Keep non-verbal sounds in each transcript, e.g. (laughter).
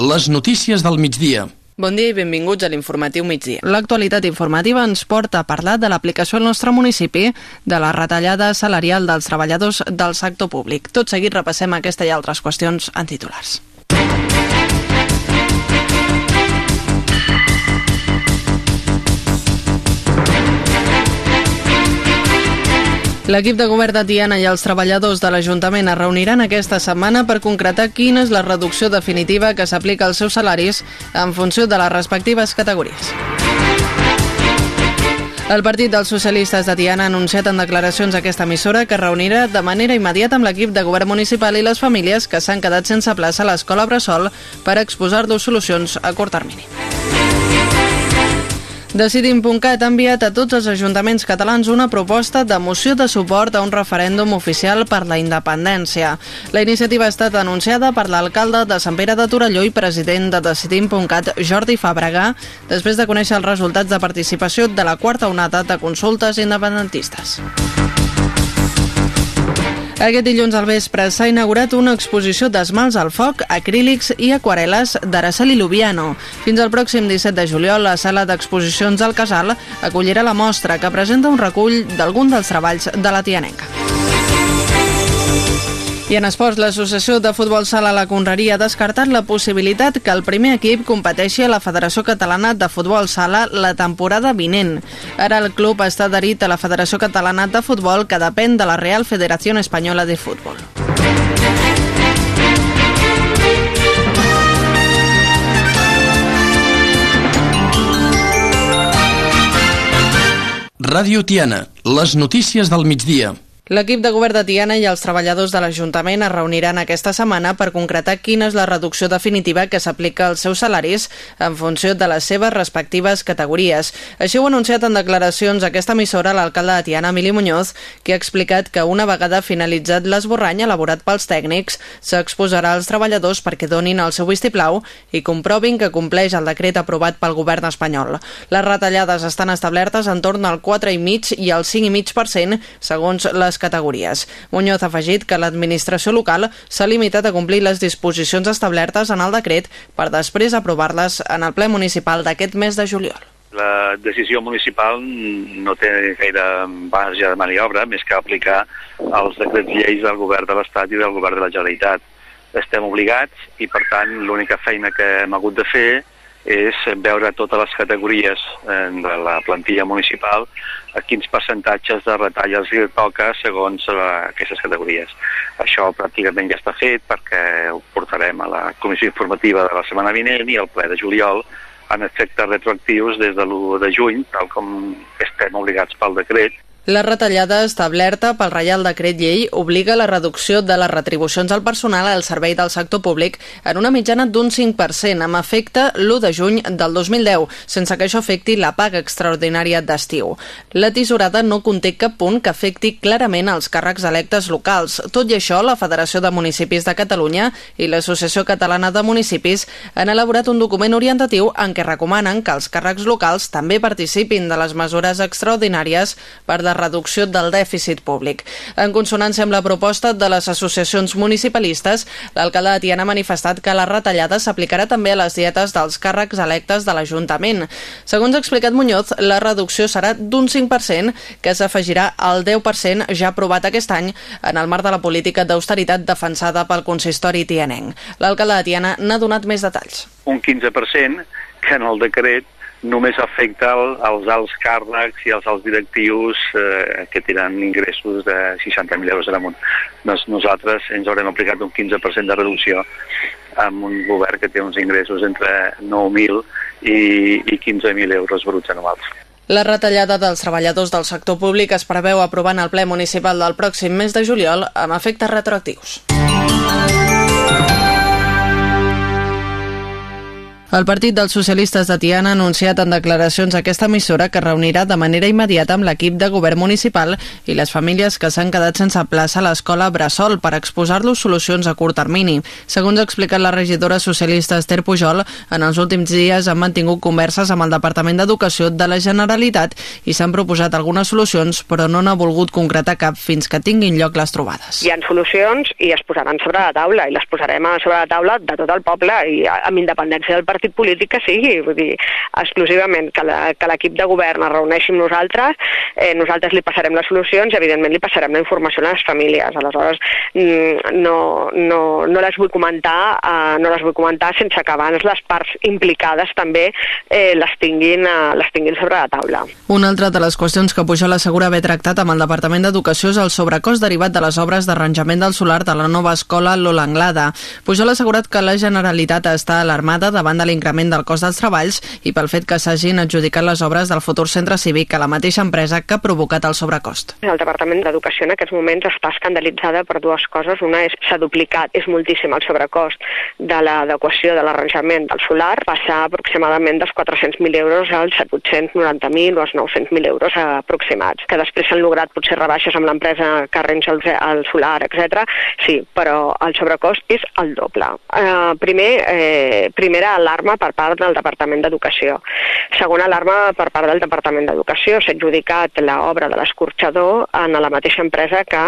les notícies del migdia. Bon dia i benvinguts a l'informatiu migdia. L'actualitat informativa ens porta a parlar de l'aplicació al nostre municipi de la retallada salarial dels treballadors del sector públic. Tot seguit repassem aquesta i altres qüestions en titulars. L'equip de govern de Tiana i els treballadors de l'Ajuntament es reuniran aquesta setmana per concretar quina és la reducció definitiva que s'aplica als seus salaris en funció de les respectives categories. El Partit dels Socialistes de Tiana ha anunciat en declaracions a aquesta emissora que reunirà de manera immediata amb l'equip de govern municipal i les famílies que s'han quedat sense plaça a l'escola Bressol per exposar-los solucions a curt termini. Decidim.cat ha enviat a tots els ajuntaments catalans una proposta de moció de suport a un referèndum oficial per la independència. La iniciativa ha estat anunciada per l'alcalde de Sant Pere de Torelló i president de Decidim.cat, Jordi Fabregà, després de conèixer els resultats de participació de la quarta onada de consultes independentistes. Aquest dilluns al vespre s'ha inaugurat una exposició d'esmalts al foc, acrílics i aquarel·les d'Araceli Lubiano. Fins al pròxim 17 de juliol, la sala d'exposicions del Casal acollirà la mostra que presenta un recull d'algun dels treballs de la tianenca. I en esports, l'Associació de Futbol Sala La Conreria ha descartat la possibilitat que el primer equip competeixi a la Federació Catalana de Futbol Sala la temporada vinent. Ara el club està adherit a la Federació Catalana de Futbol que depèn de la Real Federació Espanyola de Futbol. Ràdio Tiana, les notícies del migdia. L'equip de govern de Tiana i els treballadors de l'Ajuntament es reuniran aquesta setmana per concretar quina és la reducció definitiva que s'aplica als seus salaris en funció de les seves respectives categories. Així ho ha anunciat en declaracions aquesta emissora l'alcalde de Tiana, Emili Muñoz, que ha explicat que una vegada finalitzat l'esborrany elaborat pels tècnics, s'exposarà als treballadors perquè donin el seu vistiplau i comprovin que compleix el decret aprovat pel govern espanyol. Les retallades estan establertes en torn al 4,5 i al 5,5% segons les categories. Muñoz ha afegit que l'administració local s'ha limitat a complir les disposicions establertes en el decret per després aprovar-les en el ple municipal d'aquest mes de juliol. La decisió municipal no té gaire marge de maniobra més que aplicar els decrets lleis del govern de l'Estat i del govern de la Generalitat. Estem obligats i, per tant, l'única feina que hem hagut de fer és veure totes les categories eh, de la plantilla municipal a quins percentatges de retalles li toca segons eh, aquestes categories. Això pràcticament ja està fet perquè ho portarem a la comissió informativa de la setmana vinent i al ple de juliol en efectes retroactius des de l'1 de juny, tal com estem obligats pel decret, la retallada establerta pel Reial Decret Llei obliga la reducció de les retribucions al personal al servei del sector públic en una mitjana d'un 5%, amb efecte l'1 de juny del 2010, sense que això afecti la paga extraordinària d'estiu. La tisorada no conté cap punt que afecti clarament els càrrecs electes locals. Tot i això, la Federació de Municipis de Catalunya i l'Associació Catalana de Municipis han elaborat un document orientatiu en què recomanen que els càrrecs locals també participin de les mesures extraordinàries per de reducció del dèficit públic. En consonància amb la proposta de les associacions municipalistes, l'alcalde de Tiana ha manifestat que la retallada s'aplicarà també a les dietes dels càrrecs electes de l'Ajuntament. Segons ha explicat Muñoz, la reducció serà d'un 5% que s'afegirà al 10% ja aprovat aquest any en el marc de la política d'austeritat defensada pel consistori tianenc. L'alcalde de Tiana n'ha donat més detalls. Un 15% que en el decret només afecta el, els alts càrrecs i els alts directius eh, que tenen ingressos de 60.000 euros en amunt. Nos, nosaltres ens haurem aplicat un 15% de reducció amb un govern que té uns ingressos entre 9.000 i, i 15.000 euros bruts anuals. La retallada dels treballadors del sector públic es preveu aprovar en el ple municipal del pròxim mes de juliol amb efectes retroactius. El Partit dels Socialistes de Tiana ha anunciat en declaracions aquesta emissora que reunirà de manera immediata amb l'equip de govern municipal i les famílies que s'han quedat sense plaça a l'escola Bressol per exposar-los solucions a curt termini. Segons ha explicat la regidora socialista Esther Pujol, en els últims dies han mantingut converses amb el Departament d'Educació de la Generalitat i s'han proposat algunes solucions, però no n'ha volgut concretar cap fins que tinguin lloc les trobades. Hi ha solucions i es posaran sobre la taula i les posarem sobre la taula de tot el poble i amb independència del partit partit polític que sigui, vull dir, exclusivament que l'equip de govern es reuneixi amb nosaltres, eh, nosaltres li passarem les solucions i evidentment li passarem la informació a les famílies. Aleshores, mm, no, no, no les vull comentar, eh, no les vull comentar sense que abans les parts implicades també eh, les, tinguin, eh, les tinguin sobre la taula. Una altra de les qüestions que Pujol assegura haver tractat amb el Departament d'Educació és el sobrecost derivat de les obres d'arranjament del solar de la nova escola Lola Anglada. Pujol ha assegurat que la Generalitat està alarmada davant de l'increment del cost dels treballs i pel fet que s'hagin adjudicat les obres del futur centre cívic a la mateixa empresa que ha provocat el sobrecost. El Departament d'Educació en aquests moments està escandalitzada per dues coses. Una és s'ha duplicat, és moltíssim el sobrecost de l'adequació de l'arranjament del solar, passar aproximadament dels 400.000 euros als 790.000 o als 900.000 euros aproximats, que després s'han lograt potser rebaixes amb l'empresa que arrenja el, solar, etc. Sí, però el sobrecost és el doble. Eh, primer, eh, primera alarma alarma per part del Departament d'Educació. Segona alarma per part del Departament d'Educació. S'ha adjudicat l'obra de l'escorxador en la mateixa empresa que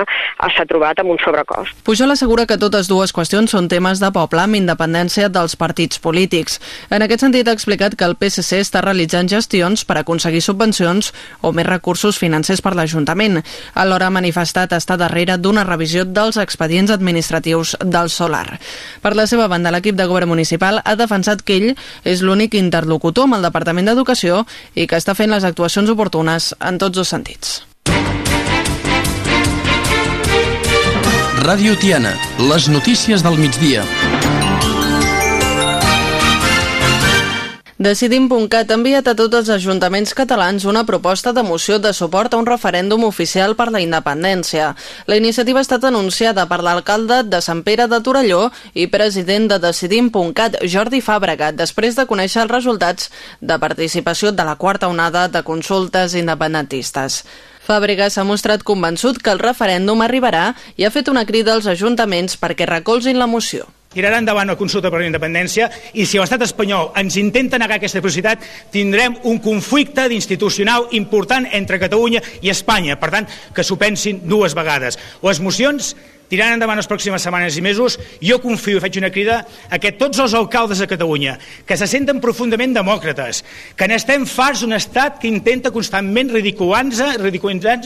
s'ha trobat amb un sobrecost. Pujol assegura que totes dues qüestions són temes de poble amb independència dels partits polítics. En aquest sentit ha explicat que el PSC està realitzant gestions per aconseguir subvencions o més recursos financers per l'Ajuntament. Alhora ha manifestat estar darrere d'una revisió dels expedients administratius del solar. Per la seva banda, l'equip de govern municipal ha defensat que ell és l'únic interlocutor amb el Departament d'Educació i que està fent les actuacions oportunes en tots dos sentits. Ràdio Tiana, les notícies del migdia. Decidim.cat ha enviat a tots els ajuntaments catalans una proposta de moció de suport a un referèndum oficial per la independència. La iniciativa ha estat anunciada per l'alcalde de Sant Pere de Torelló i president de Decidim.cat, Jordi Fàbrega, després de conèixer els resultats de participació de la quarta onada de consultes independentistes. Fàbrega s'ha mostrat convençut que el referèndum arribarà i ha fet una crida als ajuntaments perquè recolzin la moció tirarà endavant una consulta per la independència i si l'estat espanyol ens intenta negar aquesta possibilitat tindrem un conflicte institucional important entre Catalunya i Espanya. Per tant, que s'ho pensin dues vegades. Les mocions tirant endavant les pròximes setmanes i mesos, jo confio i faig una crida a que tots els alcaldes de Catalunya, que se senten profundament demòcrates, que n'estem farts d'un estat que intenta constantment ridiculitzar-nos ridiculitzar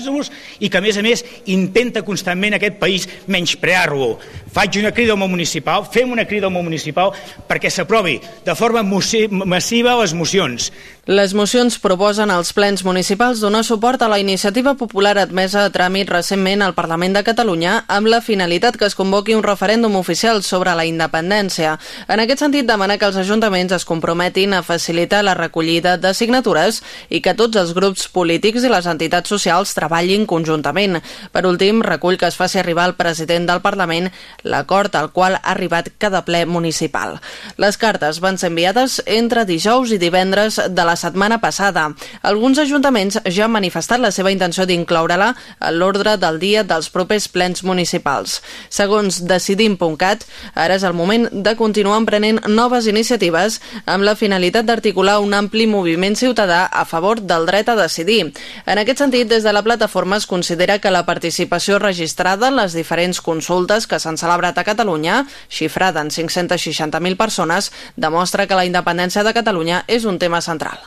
i que, a més a més, intenta constantment aquest país menysprear-lo. Faig una crida al món municipal, fem una crida al món municipal perquè s'aprovi de forma massiva les mocions. Les mocions proposen als plens municipals donar suport a la iniciativa popular admesa a tràmit recentment al Parlament de Catalunya amb la finalitat que es convoqui un referèndum oficial sobre la independència. En aquest sentit, demana que els ajuntaments es comprometin a facilitar la recollida de signatures i que tots els grups polítics i les entitats socials treballin conjuntament. Per últim, recull que es faci arribar al president del Parlament l'acord al qual ha arribat cada ple municipal. Les cartes van ser enviades entre dijous i divendres de la setmana passada. Alguns ajuntaments ja han manifestat la seva intenció d'incloure-la a l'ordre del dia dels propers plens municipals. Segons Decidim.cat, ara és el moment de continuar emprenent noves iniciatives amb la finalitat d'articular un ampli moviment ciutadà a favor del dret a decidir. En aquest sentit, des de la plataforma es considera que la participació registrada en les diferents consultes que s'han celebrat a Catalunya, xifrada en 560.000 persones, demostra que la independència de Catalunya és un tema central.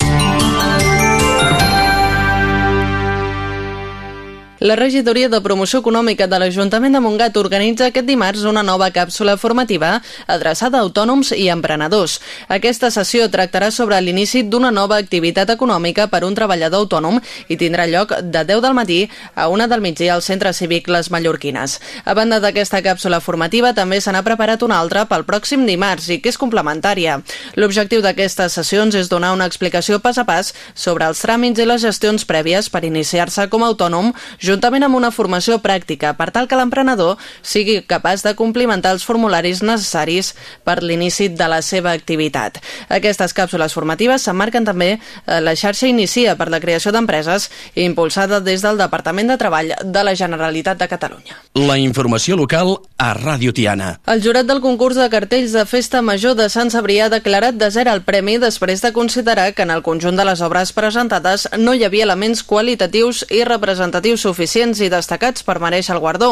La regidoria de promoció econòmica de l'Ajuntament de Montgat organitza aquest dimarts una nova càpsula formativa adreçada a autònoms i emprenedors. Aquesta sessió tractarà sobre l'inici d'una nova activitat econòmica per un treballador autònom i tindrà lloc de 10 del matí a 1 del migdia al Centre Cívic Les Mallorquines. A banda d'aquesta càpsula formativa, també se n'ha preparat una altra pel pròxim dimarts i que és complementària. L'objectiu d'aquestes sessions és donar una explicació pas a pas sobre els tràmits i les gestions prèvies per iniciar-se com a autònom, juntament amb una formació pràctica per tal que l'emprenedor sigui capaç de complimentar els formularis necessaris per l'inici de la seva activitat. Aquestes càpsules formatives s'emmarquen també a la xarxa Inicia per la creació d'empreses impulsada des del Departament de Treball de la Generalitat de Catalunya. La informació local a Ràdio Tiana. El jurat del concurs de cartells de Festa Major de Sant Sabrià ha declarat de zero el premi després de considerar que en el conjunt de les obres presentades no hi havia elements qualitatius i representatius suficients i destacats per mereixer el guardó.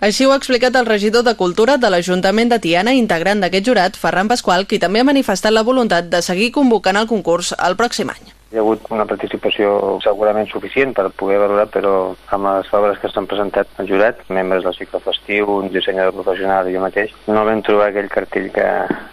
Així ho ha explicat el regidor de Cultura de l'Ajuntament de Tiana, integrant d'aquest jurat, Ferran Pasqual, qui també ha manifestat la voluntat de seguir convocant el concurs el pròxim any. Hi ha hagut una participació segurament suficient per poder valorar, però amb les obres que s'han presentat al jurat, membres del cicle festiu, un dissenyador professional i jo mateix, no vam trobar aquell cartell que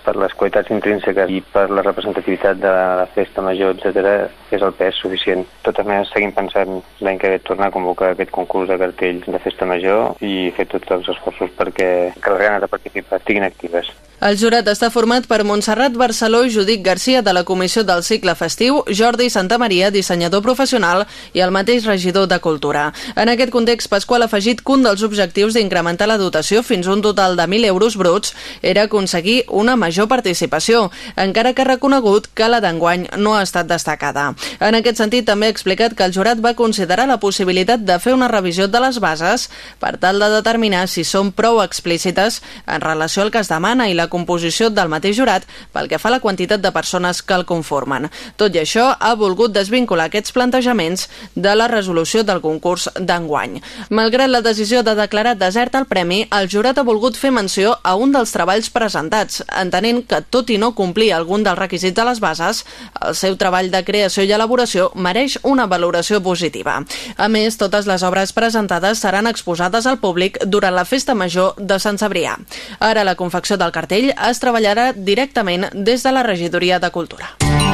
per les qualitats intrínseques i per la representativitat de la festa major, etc és el pes suficient. Totes maneres, seguim pensant l'any que ve tornar a convocar aquest concurs de cartells de festa major i fer tots els esforços perquè que les ganes de participar estiguin actives. El jurat està format per Montserrat Barceló i Judit Garcia de la Comissió del Cicle Festiu, Jordi Santamaria, dissenyador professional, i el mateix regidor de Cultura. En aquest context, Pasqual ha afegit que un dels objectius d'incrementar la dotació fins a un total de 1.000 euros bruts era aconseguir una major participació, encara que ha reconegut que la d'enguany no ha estat destacada. En aquest sentit, també ha explicat que el jurat va considerar la possibilitat de fer una revisió de les bases per tal de determinar si són prou explícites en relació al que es demana i la composició del mateix jurat pel que fa a la quantitat de persones que el conformen. Tot i això, ha volgut desvincular aquests plantejaments de la resolució del concurs d'enguany. Malgrat la decisió de declarar desert el premi, el jurat ha volgut fer menció a un dels treballs presentats, entenent que, tot i no complir algun dels requisits de les bases, el seu treball de creació i elaboració mereix una valoració positiva. A més, totes les obres presentades seran exposades al públic durant la Festa Major de Sant Cebrià. Ara la confecció del cartell cartell es treballarà directament des de la Regidoria de Cultura.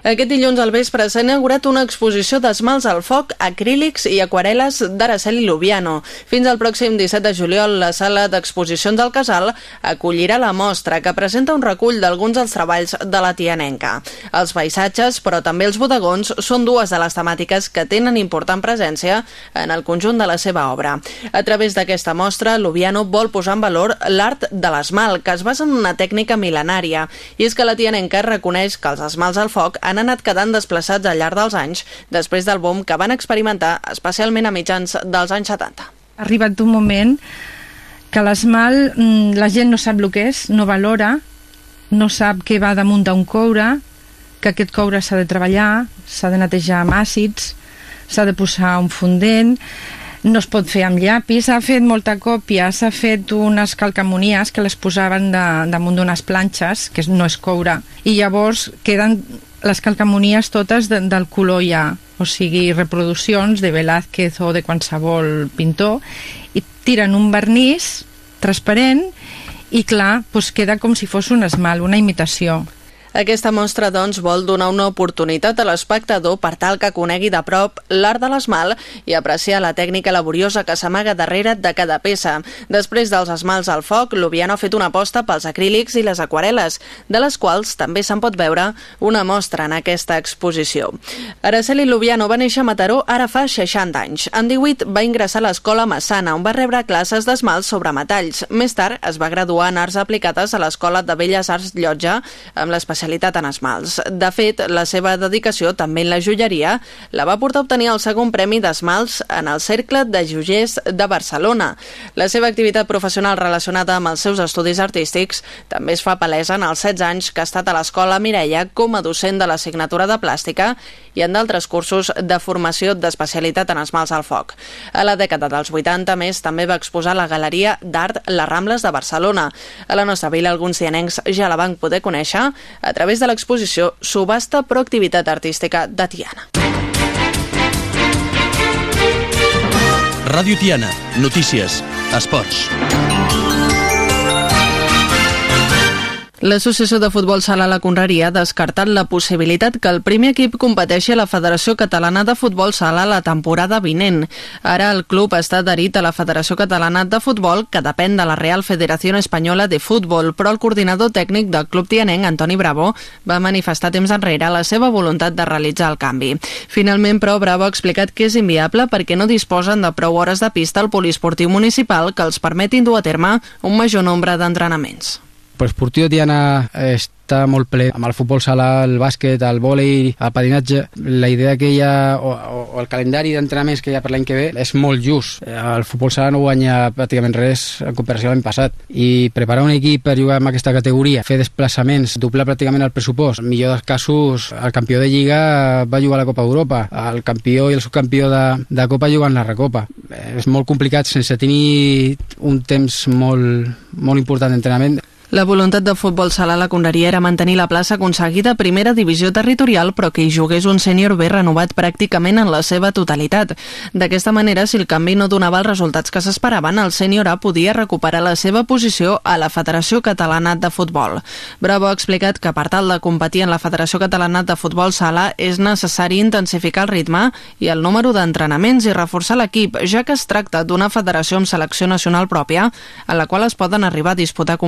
Aquest dilluns al vespre s'ha inaugurat una exposició d'esmalts al foc, acrílics i aquarel·les d'Araceli Lubiano. Fins al pròxim 17 de juliol, la sala d'exposicions del Casal acollirà la mostra que presenta un recull d'alguns dels treballs de la tianenca. Els paisatges, però també els bodegons, són dues de les temàtiques que tenen important presència en el conjunt de la seva obra. A través d'aquesta mostra, Lubiano vol posar en valor l'art de l'esmalt, que es basa en una tècnica mil·lenària, i és que la tianenca reconeix que els esmalts al foc han anat quedant desplaçats al llarg dels anys després del boom que van experimentar especialment a mitjans dels anys 70. Ha arribat un moment que l'esmalt mm, la gent no sap el que és, no valora, no sap què va damunt d'un coure, que aquest coure s'ha de treballar, s'ha de netejar amb àcids, s'ha de posar un fondent, no es pot fer amb llapis, s'ha fet molta còpia, s'ha fet unes calcamonies que les posaven de, damunt d'unes planxes, que no és coure, i llavors queden les calcamonies totes de, del color ja, o sigui, reproduccions de Velázquez o de qualsevol pintor, i tiren un vernís transparent i clar, doncs queda com si fos un esmal, una imitació. Aquesta mostra, doncs, vol donar una oportunitat a l'espectador per tal que conegui de prop l'art de l'esmalt i apreciar la tècnica laboriosa que s'amaga darrere de cada peça. Després dels esmalts al foc, Lubiano ha fet una aposta pels acrílics i les aquarel·les, de les quals també se'n pot veure una mostra en aquesta exposició. Araceli Lubiano va néixer a Mataró ara fa 60 anys. En 18 va ingressar a l'escola Massana, on va rebre classes d'esmalt sobre metalls. Més tard es va graduar en arts aplicades a l'Escola de Belles Arts Llotja, amb l'especialitat especialitat en esmalts. De fet, la seva dedicació també en la joieria la va portar a obtenir el segon premi d'esmalts en el Cercle de Joiers de Barcelona. La seva activitat professional relacionada amb els seus estudis artístics també es fa palesa en els 16 anys que ha estat a l'Escola Mireia com a docent de l'assignatura de plàstica i en d'altres cursos de formació d'especialitat en esmalts al foc. A la dècada dels 80, més, també va exposar la Galeria d'Art Les Rambles de Barcelona. A la nostra vila, alguns cianencs ja la van poder conèixer a través de l'exposició Subhasta Proactivitat Artística de Tiana. Ràdio Tiana, notícies, esports. L'Associació de Futbol Sala La Conreria ha descartat la possibilitat que el primer equip competeixi a la Federació Catalana de Futbol Sala la temporada vinent. Ara el club està adherit a la Federació Catalana de Futbol, que depèn de la Real Federació Espanyola de Futbol, però el coordinador tècnic del club tianenc, Antoni Bravo, va manifestar temps enrere la seva voluntat de realitzar el canvi. Finalment, però, Bravo ha explicat que és inviable perquè no disposen de prou hores de pista al poliesportiu municipal que els permetin dur a terme un major nombre d'entrenaments. L'esportiu Diana està molt ple amb el futbol sala, el bàsquet, el vòlei, el patinatge. La idea que hi ha, o, o el calendari d'entrenaments que hi ha per l'any que ve és molt just. El futbol sala no guanya pràcticament res en comparació amb l'any passat. I preparar un equip per jugar en aquesta categoria, fer desplaçaments, doblar pràcticament el pressupost. En millor dels casos, el campió de Lliga va jugar a la Copa d'Europa, el campió i el subcampió de, de Copa juguen la Recopa. És molt complicat sense tenir un temps molt, molt important d'entrenament. La voluntat de futbol sala la Conreria era mantenir la plaça aconseguida a primera divisió territorial, però que hi jugués un sènior B renovat pràcticament en la seva totalitat. D'aquesta manera, si el canvi no donava els resultats que s'esperaven, el sènior A podia recuperar la seva posició a la Federació Catalana de Futbol. Bravo ha explicat que per tal de competir en la Federació Catalana de Futbol sala és necessari intensificar el ritme i el número d'entrenaments i reforçar l'equip, ja que es tracta d'una federació amb selecció nacional pròpia, en la qual es poden arribar a disputar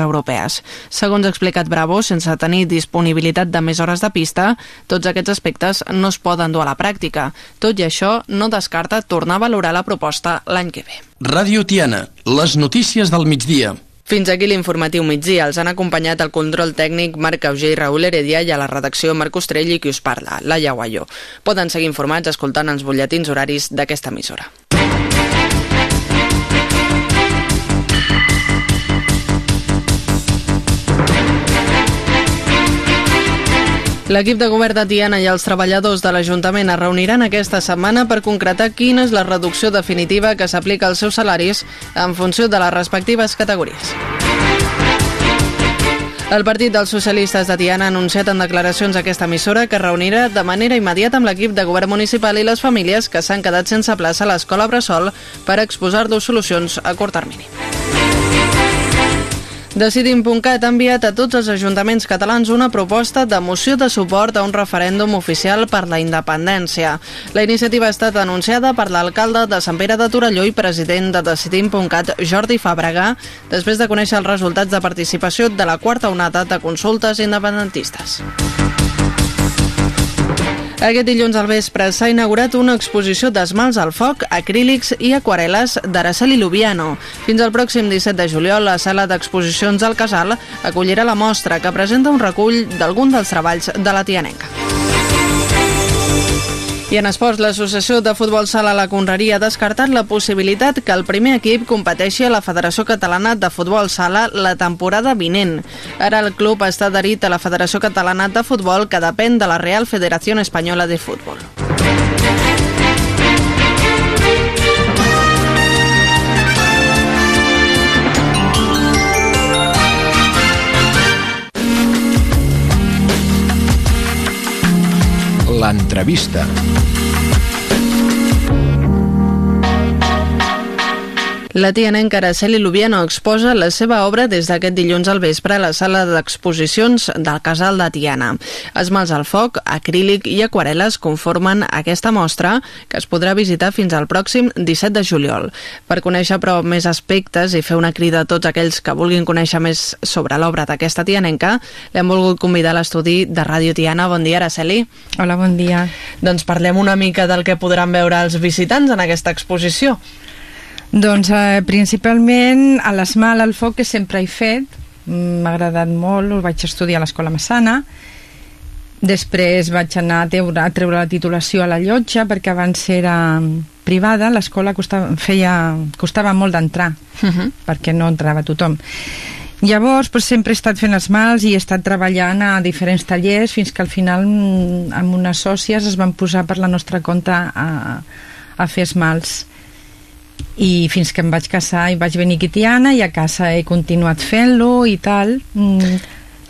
competicions europees. Segons ha explicat Bravo, sense tenir disponibilitat de més hores de pista, tots aquests aspectes no es poden dur a la pràctica. Tot i això, no descarta tornar a valorar la proposta l'any que ve. Ràdio Tiana, les notícies del migdia. Fins aquí l'informatiu migdia. Els han acompanyat el control tècnic Marc Auger i Raül Heredia i a la redacció Marc Ostrell i qui us parla, la Guaió. Poden seguir informats escoltant els butlletins horaris d'aquesta emissora. L'equip de govern de Tiana i els treballadors de l'Ajuntament es reuniran aquesta setmana per concretar quina és la reducció definitiva que s'aplica als seus salaris en funció de les respectives categories. El Partit dels Socialistes de Tiana ha anunciat en declaracions aquesta emissora que reunirà de manera immediata amb l'equip de govern municipal i les famílies que s'han quedat sense plaça a l'escola Bressol per exposar-los solucions a curt termini. Decidim.cat ha enviat a tots els ajuntaments catalans una proposta de moció de suport a un referèndum oficial per la independència. La iniciativa ha estat anunciada per l'alcalde de Sant Pere de Torelló i president de Decidim.cat, Jordi Fàbrega, després de conèixer els resultats de participació de la quarta onada de consultes independentistes. Aquest dilluns al vespre s'ha inaugurat una exposició d'esmalts al foc, acrílics i aquarel·les d'Araceli Lubiano. Fins al pròxim 17 de juliol, la sala d'exposicions del Casal acollirà la mostra que presenta un recull d'algun dels treballs de la tianenca. I en esports, l'Associació de Futbol Sala La Conreria ha descartat la possibilitat que el primer equip competeixi a la Federació Catalana de Futbol Sala la temporada vinent. Ara el club està adherit a la Federació Catalana de Futbol que depèn de la Real Federació Espanyola de Futbol. vista. La tianenca Araceli Lubiano exposa la seva obra des d'aquest dilluns al vespre a la sala d'exposicions del Casal de Tiana. Esmals al foc, acrílic i aquarel·les conformen aquesta mostra que es podrà visitar fins al pròxim 17 de juliol. Per conèixer però més aspectes i fer una crida a tots aquells que vulguin conèixer més sobre l'obra d'aquesta tianenca, l'hem volgut convidar a l'estudi de Ràdio Tiana. Bon dia, Araceli. Hola, bon dia. Doncs parlem una mica del que podran veure els visitants en aquesta exposició. Doncs eh, principalment a l'esmal al foc que sempre he fet, m'ha agradat molt, ho vaig estudiar a l'Escola Massana, després vaig anar a treure, a treure la titulació a la llotja perquè abans era privada, l'escola costava, feia, costava molt d'entrar uh -huh. perquè no entrava tothom. Llavors, doncs, sempre he estat fent els mals i he estat treballant a diferents tallers fins que al final amb unes sòcies es van posar per la nostra compta a, a fer esmalts i fins que em vaig casar i vaig venir aquí a Tiana i a casa he continuat fent-lo i tal mm,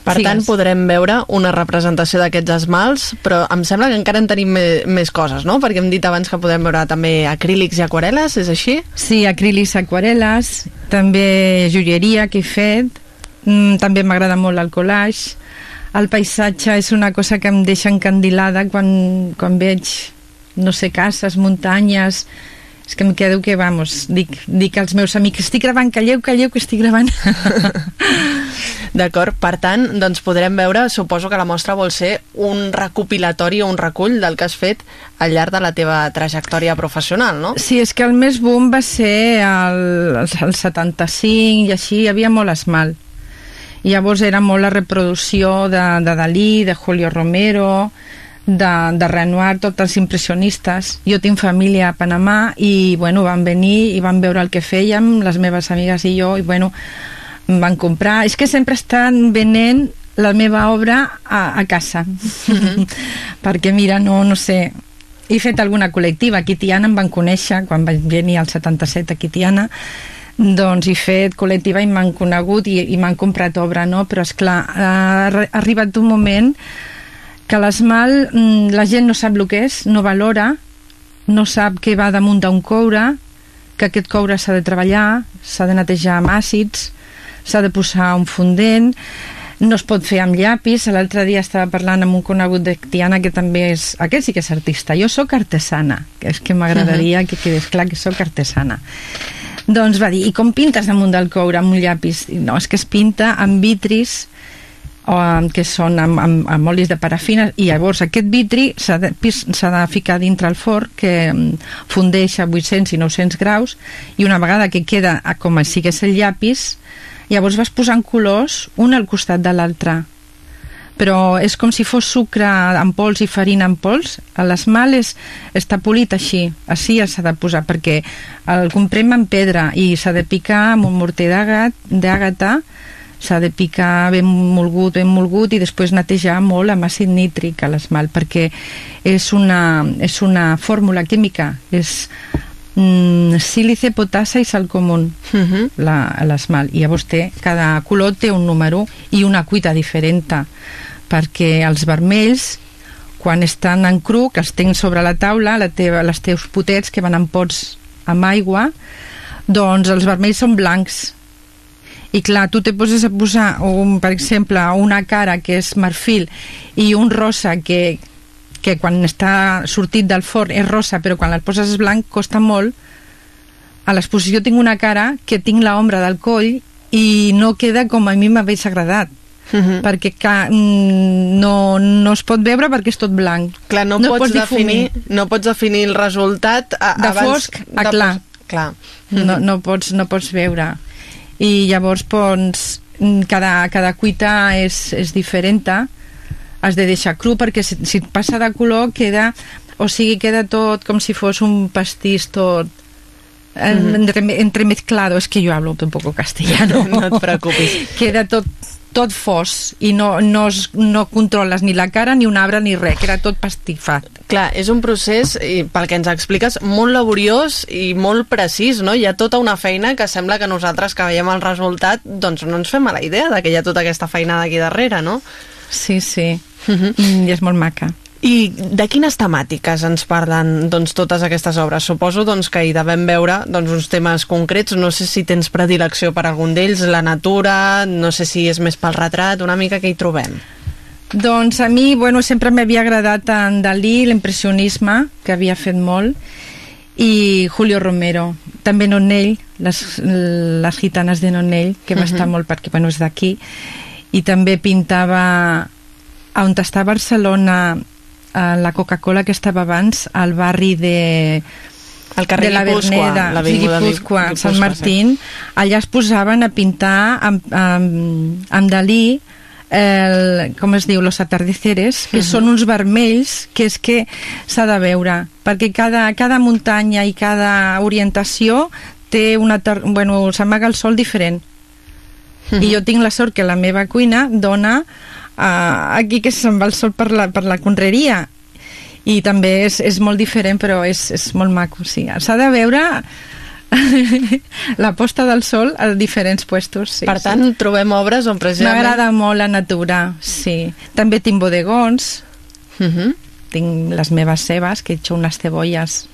per Sigues. tant, podrem veure una representació d'aquests esmalts, però em sembla que encara en tenim més, més coses, no? Perquè hem dit abans que podem veure també acrílics i aquarel·les, és així? Sí, acrílics, aquarel·les, també joieria que he fet, mm, també m'agrada molt el collage, el paisatge és una cosa que em deixa encandilada quan, quan veig, no sé, cases, muntanyes, és que em quedo que, vamos, dic, dic als meus amics, estic gravant, calleu, calleu, que estic gravant. (laughs) D'acord, per tant, doncs podrem veure, suposo que la mostra vol ser un recopilatori o un recull del que has fet al llarg de la teva trajectòria professional, no? Sí, és que el més boom va ser el, el, el 75 i així, hi havia molt esmal. I llavors era molt la reproducció de, de Dalí, de Julio Romero, de, de Renoir, tots els impressionistes. Jo tinc família a Panamà i, bueno, van venir i van veure el que fèiem, les meves amigues i jo, i, bueno, van comprar. És que sempre estan venent la meva obra a, a casa. (laughs) Perquè, mira, no, no sé, he fet alguna col·lectiva. Aquí Tiana em van conèixer quan vaig venir al 77 aquí Tiana doncs he fet col·lectiva i m'han conegut i, i m'han comprat obra, no? Però, és clar ha arribat un moment que l'esmal mm, la gent no sap el que és, no valora, no sap què va damunt d'un coure, que aquest coure s'ha de treballar, s'ha de netejar amb àcids, s'ha de posar un fondent, no es pot fer amb llapis. L'altre dia estava parlant amb un conegut de Tiana que també és... Aquest sí que és artista. Jo sóc artesana, que és que m'agradaria uh -huh. que quedés clar que sóc artesana. Doncs va dir, i com pintes damunt del coure amb un llapis? No, és que es pinta amb vitris que són amb, amb, amb olis de parafina i llavors aquest vitri s'ha de, de ficar dintre el forn que fundeix a 800 i 900 graus i una vegada que queda com si sigués el llapis llavors vas posant colors un al costat de l'altre. Però és com si fos sucre en pols i farina en pols. L'esmal és, està polit així. Així s'ha de posar perquè el comprem en pedra i s'ha de picar amb un morter d'àgata s'ha de picar ben molgut, ben molgut i després netejar molt amb àcid nítric a l'esmal perquè és una, és una fórmula química. És mm, sílice, potassa i sal comú uh -huh. l'esmal i llavors té, cada color té un número i una cuita diferent perquè els vermells quan estan en cru, que els tens sobre la taula la teva, les teus potets que van en pots amb aigua doncs els vermells són blancs i clar, tu te poses a posar un, per exemple, una cara que és marfil i un rosa que, que quan està sortit del forn és rosa però quan el poses blanc costa molt a l'exposició tinc una cara que tinc la ombra del coll i no queda com a mi m'hagués agradat Uh -huh. perquè ca, mm, no, no es pot veure perquè és tot blanc clar, no, no, pots, pots definir, no pots definir el resultat a, de abans fosc a de clar, clar. Uh -huh. no, no, pots, no pots veure i llavors doncs, cada, cada cuita és, és diferent has de deixar cru perquè si, si passa de color queda o sigui queda tot com si fos un pastís tot mm -hmm. entremezclado, es que yo hablo un poco castellano. No et preocupis. (laughs) Queda tot tot fos i no, no, no controles ni la cara ni un arbre ni res, que era tot pastifat. Clar, és un procés, i pel que ens expliques, molt laboriós i molt precís, no? Hi ha tota una feina que sembla que nosaltres que veiem el resultat doncs no ens fem a la idea de que hi ha tota aquesta feina d'aquí darrere, no? Sí, sí, uh -huh. i és molt maca. I de quines temàtiques ens parlen doncs, totes aquestes obres? Suposo doncs, que hi devem veure doncs, uns temes concrets, no sé si tens predilecció per algun d'ells, la natura, no sé si és més pel retrat, una mica que hi trobem. Doncs a mi, bueno, sempre m'havia agradat en Dalí, l'impressionisme, que havia fet molt, i Julio Romero, també Nonell, les, les gitanes de Nonell, que va uh -huh. estar molt perquè bueno, és d'aquí, i també pintava on està Barcelona a la Coca-Cola que estava abans al barri de al carrer de la Verneda, Guipúzcoa, Sant Martín, allà es posaven a pintar amb, amb, amb Dalí el, com es diu, los atardeceres, que uh -huh. són uns vermells que és que s'ha de veure, perquè cada, cada muntanya i cada orientació té una... Bueno, s'amaga el sol diferent. Uh -huh. I jo tinc la sort que la meva cuina dona aquí que se'n va el sol per la, per la conreria i també és, és molt diferent però és, és molt maco sí. s'ha de veure (laughs) la posta del sol a diferents puestos sí, per tant sí. trobem obres on precisament m'agrada molt la natura sí. també tinc bodegons uh mhm. -huh. tinc les meves cebes que he hecho unes cebolles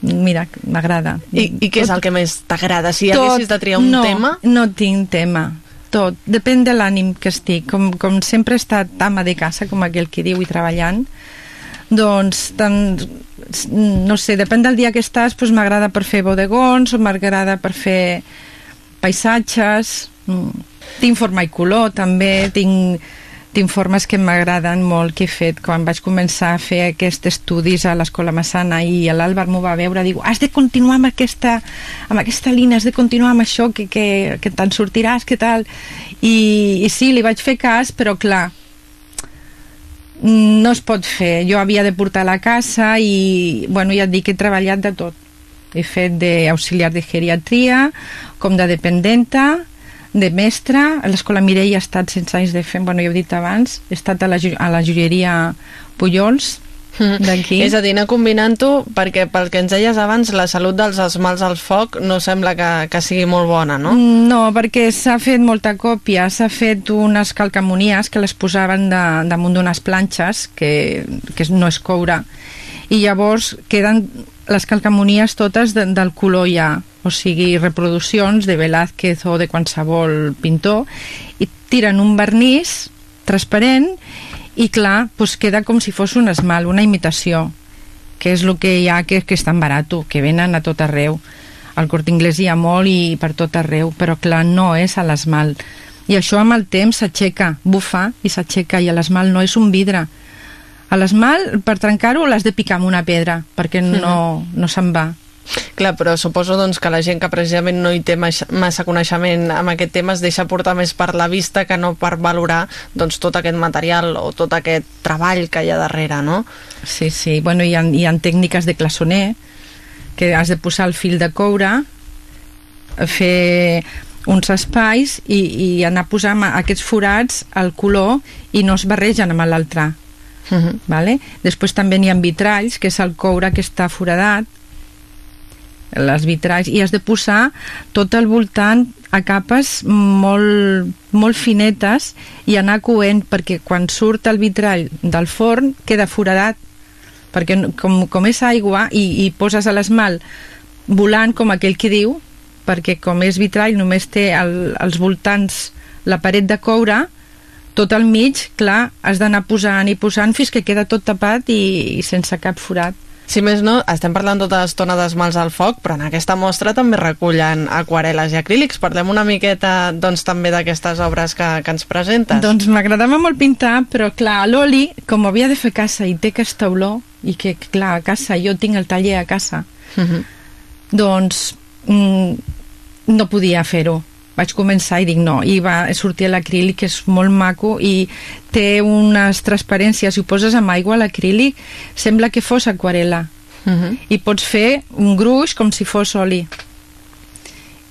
mira, m'agrada I, i què és el que més t'agrada? si Tot, haguessis de triar un no, tema no tinc tema tot, depèn de l'ànim que estic. Com, com sempre he estat ama de casa, com aquell que diu, i treballant, doncs, tant, no sé, depèn del dia que estàs, doncs m'agrada per fer bodegons, o m'agrada per fer paisatges, mm. tinc forma i color també, tinc d'informes que m'agraden molt que he fet. Quan vaig començar a fer aquests estudis a l'Escola Massana i l'Àlvar m'ho va veure diu, has de continuar amb aquesta, amb aquesta línia has de continuar amb això que, que, que te'n sortiràs, que tal. I, i sí, li vaig fer cas però clar no es pot fer. Jo havia de portar la casa i bueno, ja et dic he treballat de tot. He fet d'auxiliar de geriatria com de dependenta de mestre, a l'escola Mireia he estat sense anys de fer, bueno, ja ho he dit abans, he estat a la, a la joieria Pujols, mm. d'aquí. És a dir, anar combinant-ho perquè pel que ens deies abans la salut dels esmals al foc no sembla que, que sigui molt bona, no? No, perquè s'ha fet molta còpia, s'ha fet unes calcamonies que les posaven de, damunt d'unes planxes que, que no és coure i llavors queden les calcamonies totes de, del color ja, o sigui, reproduccions de Velázquez o de qualsevol pintor, i tiren un vernís transparent i clar, doncs queda com si fos un esmal, una imitació, que és el que hi ha que, que és tan barat, que venen a tot arreu. Al Cort Inglés hi ha molt i per tot arreu, però clar, no és a l'esmal. I això amb el temps s'aixeca, bufa i s'aixeca, i l'esmal no és un vidre, a l'esmal, per trencar-ho, l'has de picar amb una pedra, perquè no, no se'n va. Clar, però suposo doncs, que la gent que precisament no hi té massa coneixement amb aquest tema es deixa portar més per la vista que no per valorar doncs, tot aquest material o tot aquest treball que hi ha darrere, no? Sí, sí. Bueno, hi ha, hi ha tècniques de classoner que has de posar el fil de coure, fer uns espais i, i anar posant aquests forats al color i no es barregen amb l'altre Uh -huh. vale? Després també n'hi ha vitralls, que és el coure que està foradat, les vitralls, i has de posar tot al voltant a capes molt, molt finetes i anar coent, perquè quan surt el vitrall del forn queda foradat, perquè com, com és aigua i, i poses a l'esmal volant com aquell que diu, perquè com és vitrall només té el, els voltants la paret de coure, tot al mig, clar, has d'anar posant i posant fins que queda tot tapat i, i sense cap forat. Si més no, estem parlant tota l'estona d'esmals al foc, però en aquesta mostra també recullen aquarel·les i acrílics. Parlem una miqueta doncs, també d'aquestes obres que, que ens presentes. Doncs m'agradava molt pintar, però clar, l'oli, com havia de fer casa i té aquesta olor, i que clar, a casa, jo tinc el taller a casa, uh mhm. -huh. doncs mm, no podia fer-ho vaig començar i dic no, i va sortir l'acrílic que és molt maco i té unes transparències, si ho poses amb aigua l'acrílic sembla que fos aquarela uh -huh. i pots fer un gruix com si fos oli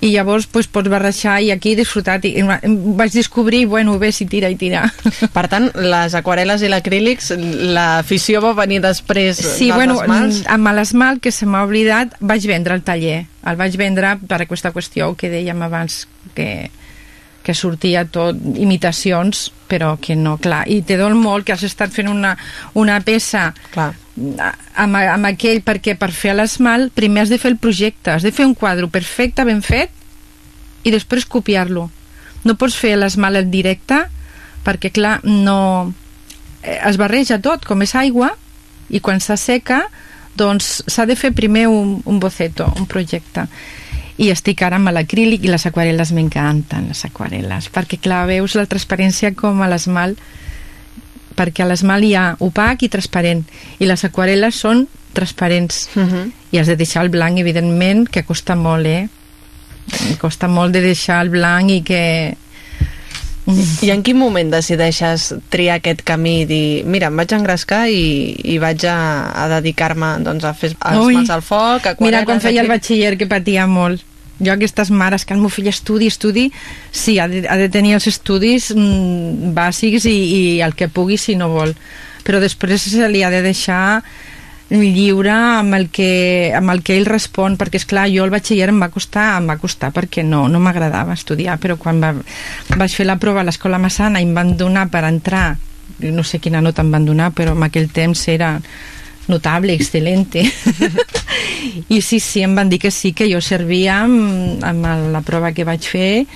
i llavors pues, pots barrejar i aquí he disfrutat i vaig descobrir, bueno, bé, si tira i tira. (laughs) Per tant, les aquarel·les i l'acrílics l'afició va venir després sí, dels bueno, amb l'esmalt que se m'ha oblidat vaig vendre el taller. El vaig vendre per aquesta qüestió que dèiem abans que, que sortia tot imitacions, però que no, clar, i te dol molt que has estat fent una, una peça clar. Amb, amb aquell, perquè per fer l'esmalt primer has de fer el projecte, has de fer un quadre perfecte, ben fet, i després copiar-lo. No pots fer l'esmalt en directe, perquè clar, no... Eh, es barreja tot, com és aigua, i quan s'asseca, doncs s'ha de fer primer un, un boceto, un projecte i estic ara amb l'acrílic i les aquarel·les m'encanten, les aquarel·les, perquè clar, veus la transparència com a l'esmalt, perquè a l'esmalt hi ha opac i transparent, i les aquarel·les són transparents, uh mhm. -huh. i has de deixar el blanc, evidentment, que costa molt, eh? Costa molt de deixar el blanc i que... I en quin moment decideixes triar aquest camí i dir, mira, em vaig engrescar i, i vaig a, a dedicar-me doncs, a fer els mans al foc, aquarel·les... Mira, quan feia el batxiller que patia molt jo aquestes mares que el meu fill estudi, estudi, sí, ha de, ha de tenir els estudis mm, bàsics i, i el que pugui si no vol, però després se li ha de deixar lliure amb el que, amb el que ell respon, perquè és clar, jo el batxiller em va costar, em va costar perquè no, no m'agradava estudiar, però quan va, vaig fer la prova a l'escola Massana i em van donar per entrar, no sé quina nota em van donar, però en aquell temps era notable, excelente. (laughs) I sí, sí, em van dir que sí, que jo servia amb, amb la prova que vaig fer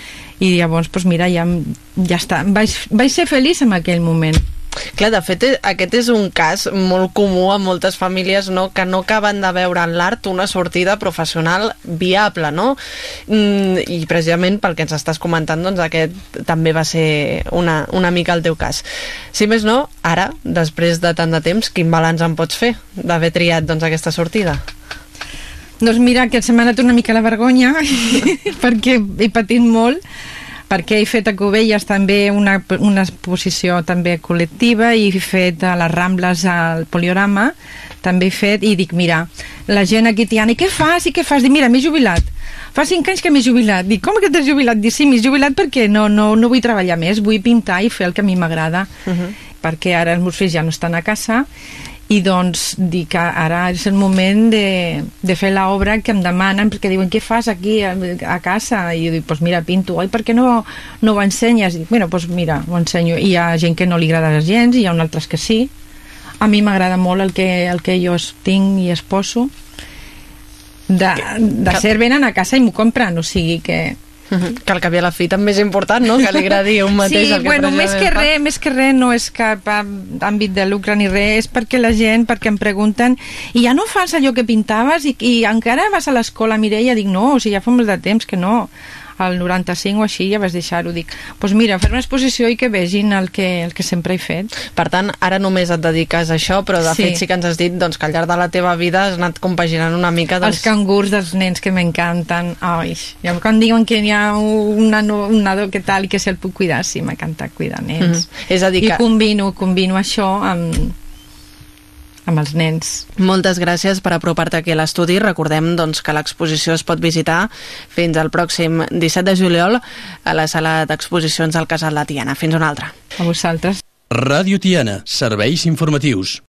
i llavors, doncs mira, ja, ja està. Vaig, vaig ser feliç en aquell moment. Clar, de fet, eh, aquest és un cas molt comú a moltes famílies no? que no acaben de veure en l'art una sortida professional viable, no? Mm, I precisament pel que ens estàs comentant, doncs aquest també va ser una, una mica el teu cas. Si més no, ara, després de tant de temps, quin balanç en pots fer d'haver triat doncs, aquesta sortida? Doncs mira, que se m'ha anat una mica la vergonya (laughs) perquè he patit molt perquè he fet a Covelles també una, una exposició també col·lectiva i he fet a les Rambles al Poliorama també he fet i dic, mira, la gent aquí t'hi i què fas, i què fas? Dic, mira, m'he jubilat fa cinc anys que m'he jubilat dic, com que t'has jubilat? Dic, sí, m'he jubilat perquè no, no, no vull treballar més, vull pintar i fer el que a mi m'agrada uh -huh. perquè ara els meus fills ja no estan a casa i doncs dic que ara és el moment de, de fer l'obra que em demanen perquè diuen què fas aquí a, a casa? I jo dic, pues mira, pinto. Oi, per què no, no ho ensenyes? I dic, bueno, pues mira, ho ensenyo. I hi ha gent que no li agrada gens i hi ha altres que sí. A mi m'agrada molt el que, el que jo tinc i exposo de, de ser venen a casa i m'ho compren, o sigui que que al cap i a la fi també és important, no?, que li agradi un mateix sí, el que bueno, més que res, més que res no és cap àmbit de lucre ni res, és perquè la gent, perquè em pregunten, i ja no fas allò que pintaves i, i encara vas a l'escola Mireia? Dic, no, o sigui, ja fa molt de temps que no al 95 o així ja vas deixar-ho dic, doncs pues mira, fer una exposició i que vegin el que, el que sempre he fet. Per tant, ara només et dediques a això però de sí. fet sí que ens has dit doncs, que al llarg de la teva vida has anat compaginant una mica doncs... els cangurs dels nens que m'encanten. Ai, ja, quan diuen que hi ha un nano, un nadó que tal i que se'l puc cuidar? Sí, m'encanta cuidar nens. Mm -hmm. és a dir que... i combino, combino això amb amb els nens. Moltes gràcies per apropar-te aquí a l'estudi. Recordem doncs, que l'exposició es pot visitar fins al pròxim 17 de juliol a la sala d'exposicions del Casal La Tiana. Fins una altra. A vosaltres. Ràdio Tiana, serveis informatius.